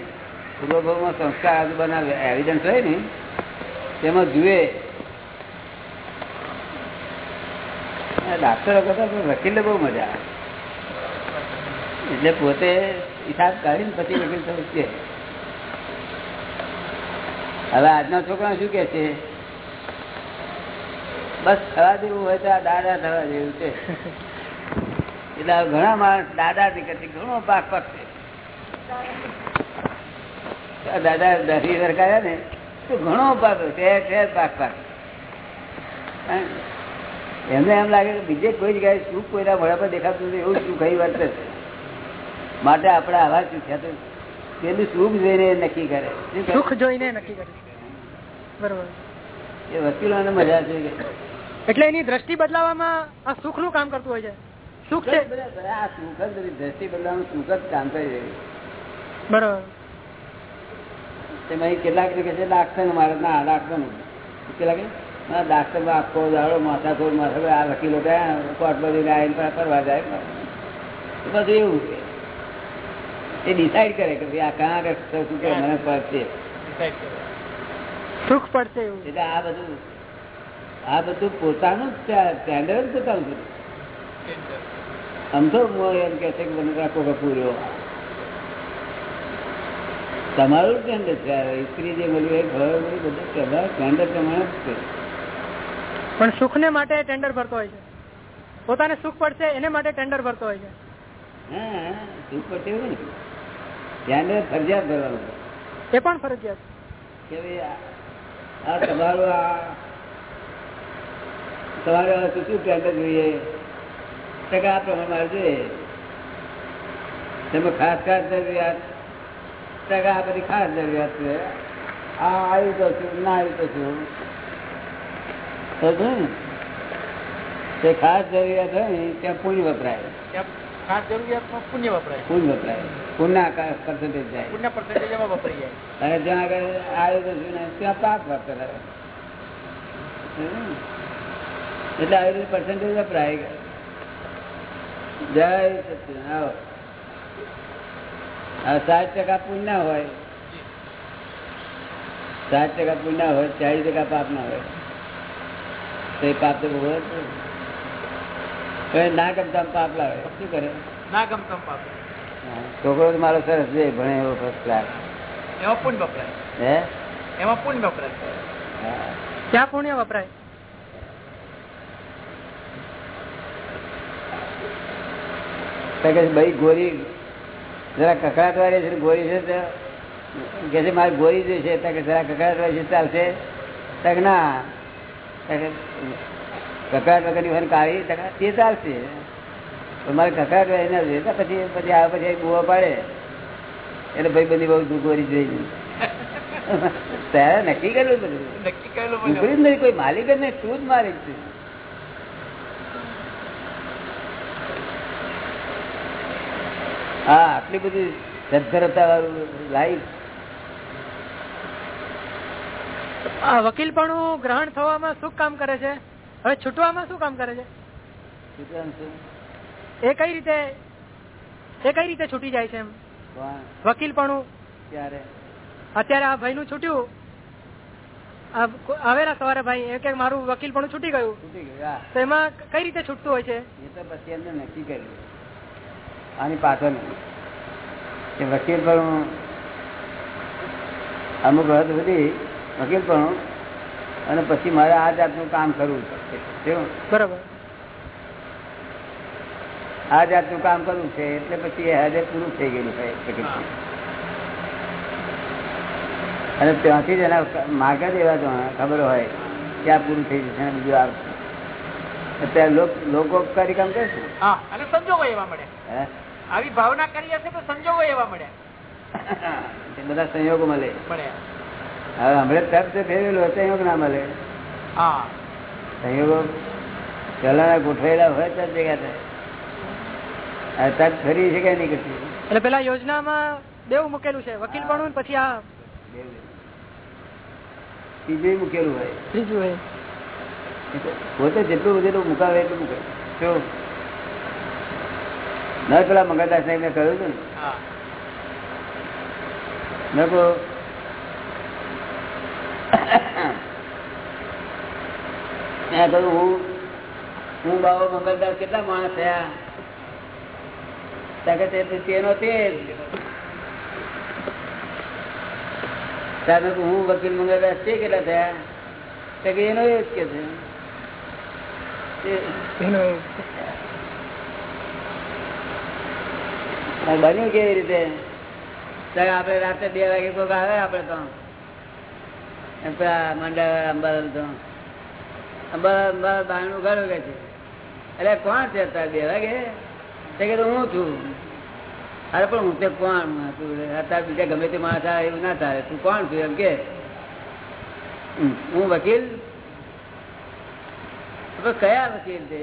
પૂર્વભાવમાં સંસ્કાર બનાવે એવિડન્સ હોય ને તેમાં જુએ આ ડાક્ટરો કરતા પણ વકીલે બહુ મજા એટલે પોતે હિસાબ કાઢીને પછી વકીલ થવું છે હવે આજના છોકરા શું કે છે? બસ થવા જેવું હોય તો આ દાદા થવા જેવું છે. એટલે ઘણા માણસ દાદા થી કરતી ઘણો પાક પાકશે દાદા દસી સરકાર્યા ને તો ઘણો પાક ઠેર પાક પાક એમને એમ લાગે કે બીજે કોઈ જગ્યાએ સુખ કોઈના વડા પર દેખાતું નથી એવું સુખ અહીં વર્તે છે. માટે આપણે આવા ચૂક્યા તો પેલું સુખ જોઈને નક્કી કરે. સુખ જોઈને નક્કી કરે. બરોબર. એ વકીલોને મજા છે કે? એટલે એની દ્રષ્ટિ બદલાવામાં આ સુખનું કામ કરતું હોય છે. સુખ છે. આ સુખ જ દ્રષ્ટિ બદલાવાનું સુખ જ કામ કરી રહ્યું બરોબર. તેમાં કેટલાક કેટલાક ને મારે ના કેટલાક ના. ડાક્ટર માં આખો દાડો માથા ખોર માથા આ વકીલો ગયા કોર્ટ બધું આવીને ફરવા જાય. બધું એવું એ ડિસાઈડ કરે કે ભાઈ આ કાં શું કે મને પડશે. સુખ પડશે એટલે આ બધું આ બધું પોતાનું સ્ટેન્ડર્ડ પોતાનું આમ તો એમ કે છે કે મને રાખો પૂર્યો. તમારું સ્ટેન્ડર્ડ છે. સ્ત્રી જે મળ્યું એ ઘર બધું તમારા સ્ટેન્ડર્ડ પ્રમાણે જ છે. પણ સુખ ને માટે ટેન્ડર ભરતો હોય છે. પોતાને સુખ પડશે એને માટે ટેન્ડર ભરતો હોય છે. હા પડશે એવું ને. ફરજિયાત ભરવાનું એ પણ ફરજિયાત. કે આ- આ તમારું આ તમારે શું શું ટેન્ડર જોઈએ? ટકા આ પ્રમાણે મારે જોઈએ. તમે ખાસ ખાસ જરૂરિયાત ટકા આ બધી ખાસ જરૂરિયાત છે. આ આવી તો છું ના આવી તો છું. તે ખાસ જરૂરિયાત હોય ને ત્યાં પુણ્ય વપરાય. ખાસ જરૂરિયાતમાં પુણ્ય વપરાય. પુણ્ય વપરાય. પુણ્ય પર્સન્ટેજ જાય. પુણ્ય પર્સન્ટેજ વપરાય જાય. અને જ્યાં આગળ ને ત્યાં પાક વપરાય એટલે રીતે પર્સન્ટેજ વપરાય. જય સચિન આવો. સાઠ ટકા પુણ્ય હોય. સાત ટકા પુણ્ય હોય ચાલીસ ટકા પાપ ના હોય. તો એ પાપ તો ભોગવે ને. ગમતા પાપ લાવે. શું કરે? ના ગમતા પાપ છોકરો તો મારો સરસ છે ભણે એવો ફર્સ્ટ ક્લાસ એમાં પુણ્ય વપરાય? હે? એમાં પુણ્ય વપરાય? ક્યાં પુણ્ય વપરાય? ભાઈ ગોરી જરા કકડાટ વાળી છે ને ગોરી છે કે મારી મારે ગોરી જે છે તો જરા કકડાટ વાળી છે ચાલશે? તક ના કકડાટ વગરની હોય ને કાળી તો તે ચાલશે મારે કકડાટ વાળી ના જોઈએ. પછી પછી આ પછી બુવા પાડે. એટલે ભાઈ બધી બહુ ગોરી જોઈ ત્યારે નક્કી કરેલું બધું નક્કી કરેલું ઉપરી જ નહીં કોઈ માલિક જ નહીં તું જ માલિક છે? હા આટલી બધી સદ્ધરતા વાળું લાઈફ આ પણ ગ્રહણ થવામાં શું કામ કરે છે? હવે છૂટવામાં શું કામ કરે છે? એ કઈ રીતે, એ કઈ રીતે છૂટી જાય છે એમ? વકીલ પણ અત્યારે આ ભાઈ નું છૂટ્યું આવેલા સવારે ભાઈ એ કે મારું પણ છૂટી ગયું. છૂટી તો એમાં કઈ રીતે છૂટતું હોય છે? એ તો પછી એમને નક્કી કર્યું આની પાછળ વકીલ પણ અમુક હદ સુધી વકીલ પણ અને પછી મારે આ જાતનું કામ કરવું છે. બરાબર. આ જાતનું કામ કરવું છે એટલે પછી એ હાજર પૂરું થઈ ગયેલું છે અને ત્યાંથી જ એના માર્ગ જ એવા ખબર હોય કે આ પૂરું થઈ જશે બીજું આવશે અત્યારે લોક- લોકોપકારી કામ કરશું અને સંજોગો એવા મળે. આવી ભાવના કરી હશે તો સંજોગો એવા મળે. બધા સંયોગો મળે. મળ્યા હવે હમણે તપ તો ફેરવેલો સંયોગ ના મળે. સંયોગો પેલા ગોઠવેલા હોય તો ભેગા થાય. તપ ફરી છે કે નહીં કરતી એટલે પેલા યોજનામાં બેવું મૂકેલું છે વકીલ પણ પછી આ ત્રીજું મૂકેલું હોય. ત્રીજું પોતે જેટલું બધેલું મુકાવે એટલું મૂકે. શું ના પેલા મંગળદાસ સાહેબ મેં કહ્યું હતું ને. મેં કહું મેં કહ્યું હું હું બાબો મંગળદાસ કેટલા માણસ થયા? ત્યાં કે તે- તેનો તે જ. ત્યાં મેં કહ્યું, હું વકીલ મંગળદાસ તે કેટલા થયા? ત્યાં કે એનો એ જ કે છે. તે- એનો એ. આ બન્યું કેવી રીતે? ત્યારે આપડે રાત્રે બે વાગે કોઈક આવે આપડે તો. એમ પેલા મંડળ અંબાલાલ તો. અંબાલાલ અંબાલાલ બારણું ઘર કે છે? એટલે કોણ છે અત્યારે બે વાગે? તે કે હું છું. અરે પણ હું તે કોણ? તું અત્યારે બીજા ગમે તે માણસ આવે એવું ના થાય. તું કોણ છું? એમ કે હું વકીલ. કયા વકીલ છે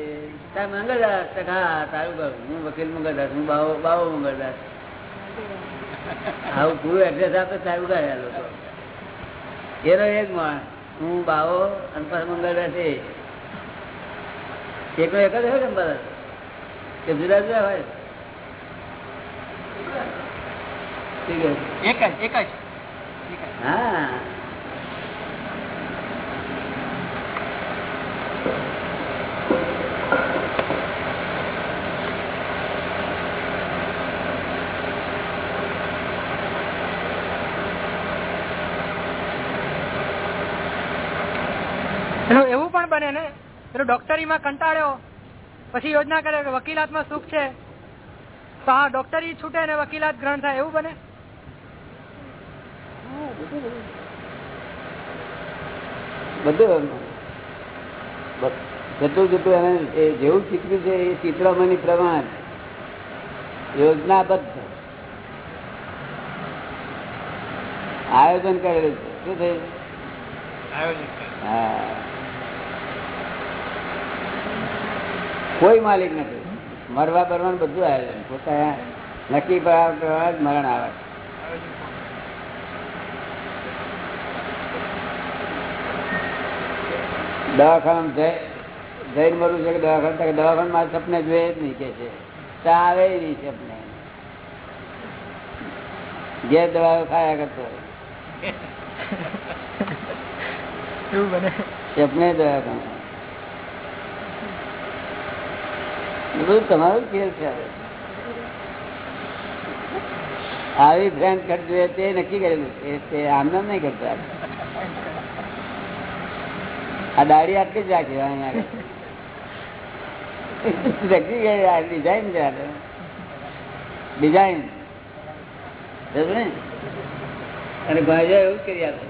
તાર મંગળદાસ. હા તારું કહું હું વકીલ મંગળદાસ. હું બાવો બાવો મંગળદાસ. આવું પૂરું એડ્રેસ આપે તારું ગયા લોકો એનો એક માણ હું બાવો અને મંગળ રહેશે એ એકનો એક જ હોય ને બધા? કે જુદા જુદા હોય? એક જ એક જ. હા. એનું એવું પણ બને ને પેલું ડોક્ટરીમાં કંટાળ્યો પછી યોજના કરે કે વકીલાતમાં સુખ છે. તો હા ડોક્ટરી છૂટે ને વકીલાત ગ્રહણ થાય એવું બને? બધું જતું જેટલું જેટલું એને એ જેવું શીખ્યું છે એ ચિત્રમણી પ્રમાણ. યોજનાબદ્ધ આયોજન કરેલું છે. શું થયું? હા. કોઈ માલિક નથી. મરવા બરવાનું બધું આયોજન પોતા નક્કી કરવા જ મરણ આવે દવાખાના જઈને મરવું છે કે દવાખાના? દવાખાના મારે સપને જોઈએ જ નહીં કે છે. ચા આવે નહીં સપને. ઘેર દવાઓ ખાયા કરતો સપને દવાખાના એ બધું તમારું ખેલ છે. આવી ફ્રેન્ડ કરતું જોઈએ તે નક્કી કરેલું છે તે આમને નહીં કરતા આ દાડી આટલી જ રાખી. નક્કી કરી ડિઝાઇન છે. ડિઝાઇન ને? અને ભાઈઓ એવું જ કરી આપે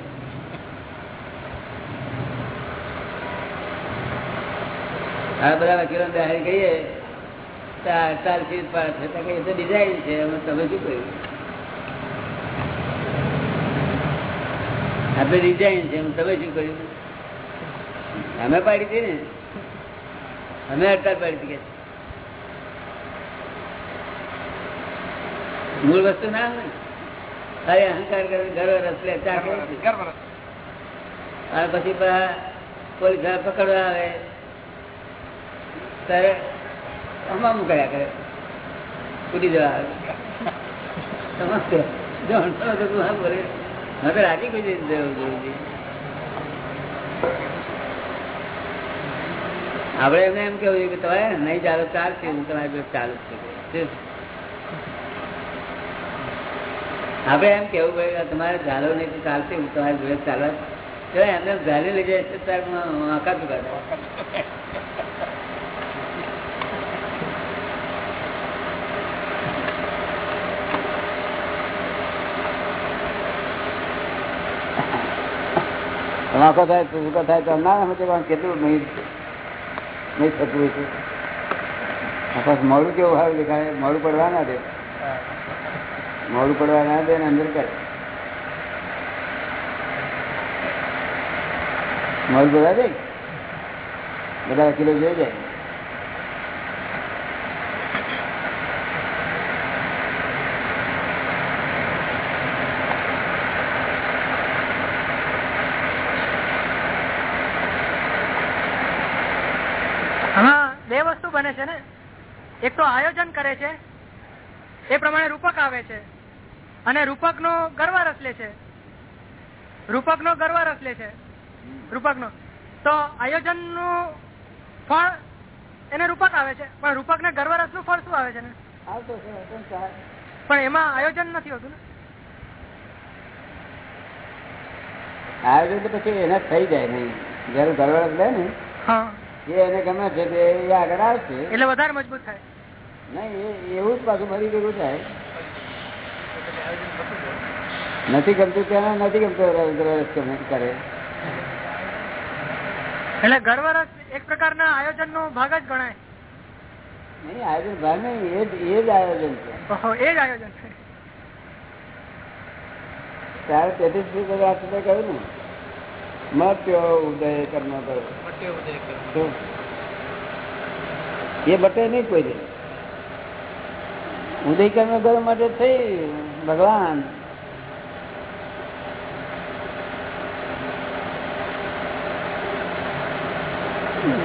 આ બધા વકીલો દાખલ કહીએ છે. તો ડિઝાઇન છે. તમે શું કહ્યું આપણે ડિઝાઇન છે. તમે શું કહ્યું અમે પાડી હતી ને? અમે અડતાલ પાડી હતી મૂળ વસ્તુ ના ને. ખાલી અહંકાર કરે ગર્વ રસ લે. અને પછી પેલા પોલીસ પકડવા આવે. ત્યારે અમામ કર્યા કરે કૂદી જવા આવે સમજતો? જાણતો હતો તું હા બોલે હવે રાજી કોઈ જઈને જવું જોવું છે. આપણે એમને એમ કેવું છે કે તમારે નહીં ચાલો ચાલશે હું તમારી જોડે ચાલુ છે? આપણે એમ કેવું પડે કે તમારે ચાલો નહીં તો ચાલશે, હું તમારી જોડે ચાલવા એમને ઝાલી લઈ જાય છે ત્યારે આકાશ ચુકા વાંકો થાય તો થાય તો ના સમજે પણ કેટલું નહીં નહીં થતું હોય છે. આખા મોડું કેવું સારું દેખાય, મોડું પડવા ના દે. મોડું પડવા ના દે ને અંદર કરે મોડું પડવા દે? બધા વકીલો જોઈ જાય. બને છે ને? એક તો આયોજન કરે છે એ પ્રમાણે રૂપક આવે છે. અને રૂપક નો ગર્વ રસ લે છે. રૂપક નો ગર્વ રસ લે છે. રૂપક નો તો આયોજનનું ફળ એને રૂપક આવે છે. પણ રૂપક ને ગર્વ રસનું ફળ શું આવે છે ને. પણ એમાં આયોજન નથી હોતું ને? આયોજન તો પછી એને થઈ જાય નહીં જયારે રસ લે ને હા. એ એને ગમે છે તે એ આગળ આવશે. એટલે વધારે મજબૂત થાય. નહીં એવું જ પાછું ફરી ભેગું થાય. નથી ગમતું ત્યાં નથી ગમતું કરે. એટલે ગર્વરસ એક પ્રકારના આયોજન નો ભાગ જ ગણાય. નહીં આયોજન ભાગ નહીં એ જ આયોજન છે. એ જ આયોજન છે. ત્યારે તેથી જ કહ્યું ને. મત્યો ઉદય કર્મ કરો શું? એ બટે નહીં કોઈ દે ઉદય કર્મ કરવા માટે થઈ ભગવાન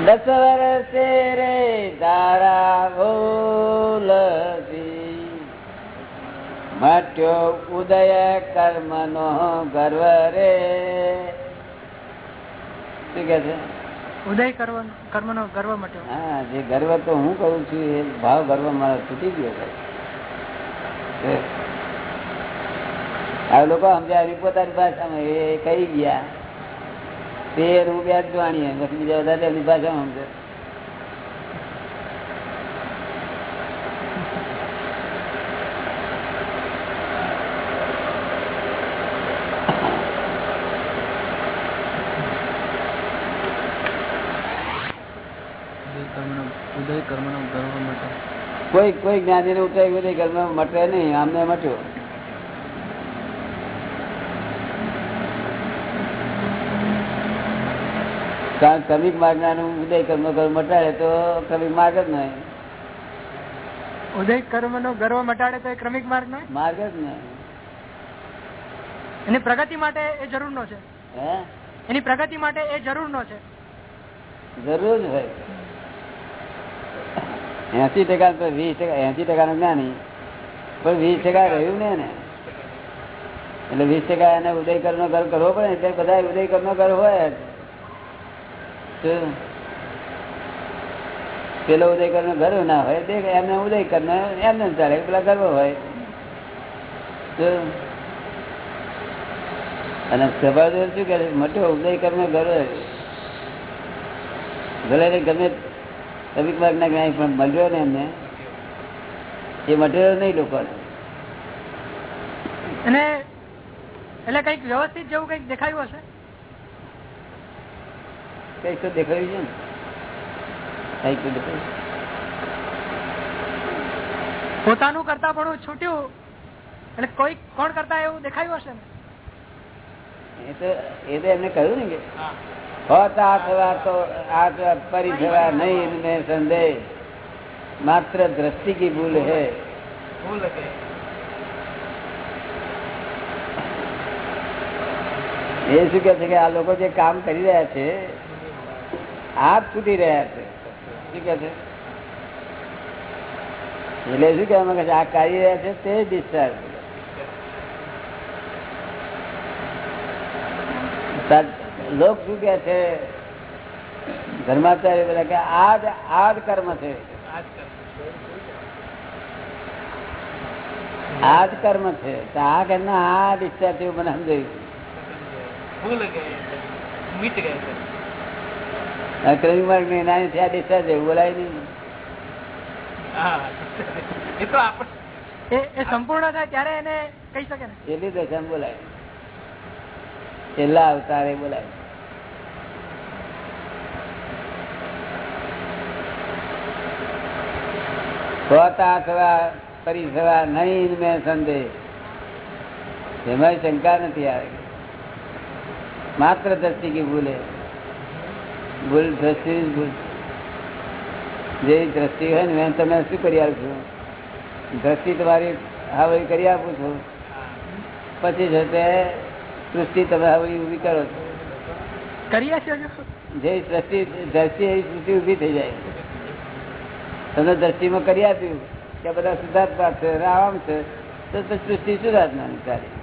દસ વર્ષે રે તારા બોલતી મટ્યો ઉદય કર્મ નો ગર્વ રે શું કે છે? ઉદય કર્મ નો ગર્વ મટ્યો. હા જે ગર્વ તો હું કરું છું એ ભાવ ગર્વ મારો તૂટી ગયો. આ લોકો સમજ્યા પોતાની ભાષામાં એ કહી ગયા. તે રૂપિયા જ જાણીએ પછી બીજા એમની ભાષામાં સમજે ઉદય કર્મ નો ગર્વ માટે કોઈ કોઈ જ્ઞાની ને ઉઠાઈ ઉદય કર્મ મટે નહીં આમને મટ્યો. કારણ ક્રમિક માર્ગના ઉદય કર્મ કર્મ મટાડે તો ક્રમિક માર્ગ જ નહીં. ઉદય કર્મ નો ગર્વ મટાડે તો એ ક્રમિક માર્ગ નો માર્ગ જ નહીં. એની પ્રગતિ માટે એ જરૂર નો છે. હે? એની પ્રગતિ માટે એ જરૂર નો છે. જરૂર જ હોય. એસી ટકા વીસ ટકા, એસી ટકા જ્ઞાની. પણ વીસ ટકા રહ્યું ને એને? એટલે વીસ ટકા એને ઉદય કરનો ઘર કરવો પડે એટલે બધા ઉદય કરનો ઘર હોય? પેલો ઉદય કરનો ઘર ના હોય, તે એમને ઉદય કરનો એમને ચાલે પેલા ગર્વ હોય. અને સ્વભાવ શું કે મોટો ઉદય ઘર ગર્વ ભલે ગમે કવિક માર્ગ ના જ્ઞાની પણ મળ્યો ને એમને એ મટીરિયલ નહીં લોકોને. અને એટલે કંઈક વ્યવસ્થિત જેવું કંઈક દેખાયું હશે? કંઈક તો દેખાયું છે ને. કંઈક તો દેખાયું પોતાનું કરતા પણ છૂટ્યું. એટલે કોઈ કોણ કરતા એવું દેખાયું હશે ને? એ તો એ તો એમને કહ્યું ને કે હોત આથવા તો આથવા પરિસવા નહીં ઇનમે સંદેહ. માત્ર દ્રષ્ટિ કી ભૂલ હે. એ શું કે છે કે આ લોકો જે કામ કરી રહ્યા છે હાથ છૂટી રહ્યા છે. શું કે છે? એટલે શું કહેવામાં કે છે આ કરી રહ્યા છે તે ડિસ્ચાર્જ લોક શું કે છે? ધર્માચાર્ય બધા કે આજ આજ કર્મ છે. આજ કર્મ છે. તો આ કર્મ આ ડિસ્ચાર્જ થયું મને સમજાયું. ને બોલાય નહીં. એ એ સંપૂર્ણ થાય ત્યારે એને કહી શકે ને? છેલ્લી બોલાય. છેલ્લા અવતારે બોલાય. સ્વતા અથવા પરિસવા નહીં મેં સંદેહ. એમાં શંકા નથી આવે. માત્ર દ્રષ્ટિ કી ભૂલે. ભૂલ દ્રષ્ટિ ભૂલ. જે દ્રષ્ટિ હોય ને મેં તમે શું કરી આપું છું દ્રષ્ટિ તમારી હાવળી કરી આપું છું. પછી છે તે સૃષ્ટિ તમે હાવળી ઊભી કરો છો. કરી જે દ્રષ્ટિ દ્રષ્ટિ એવી સૃષ્ટિ ઊભી થઈ જાય. તમને દ્રષ્ટિમાં કરી આપ્યું કે બધા શુદ્ધાત્મા છે આમ છે તો સૃષ્ટિ ના ચાલી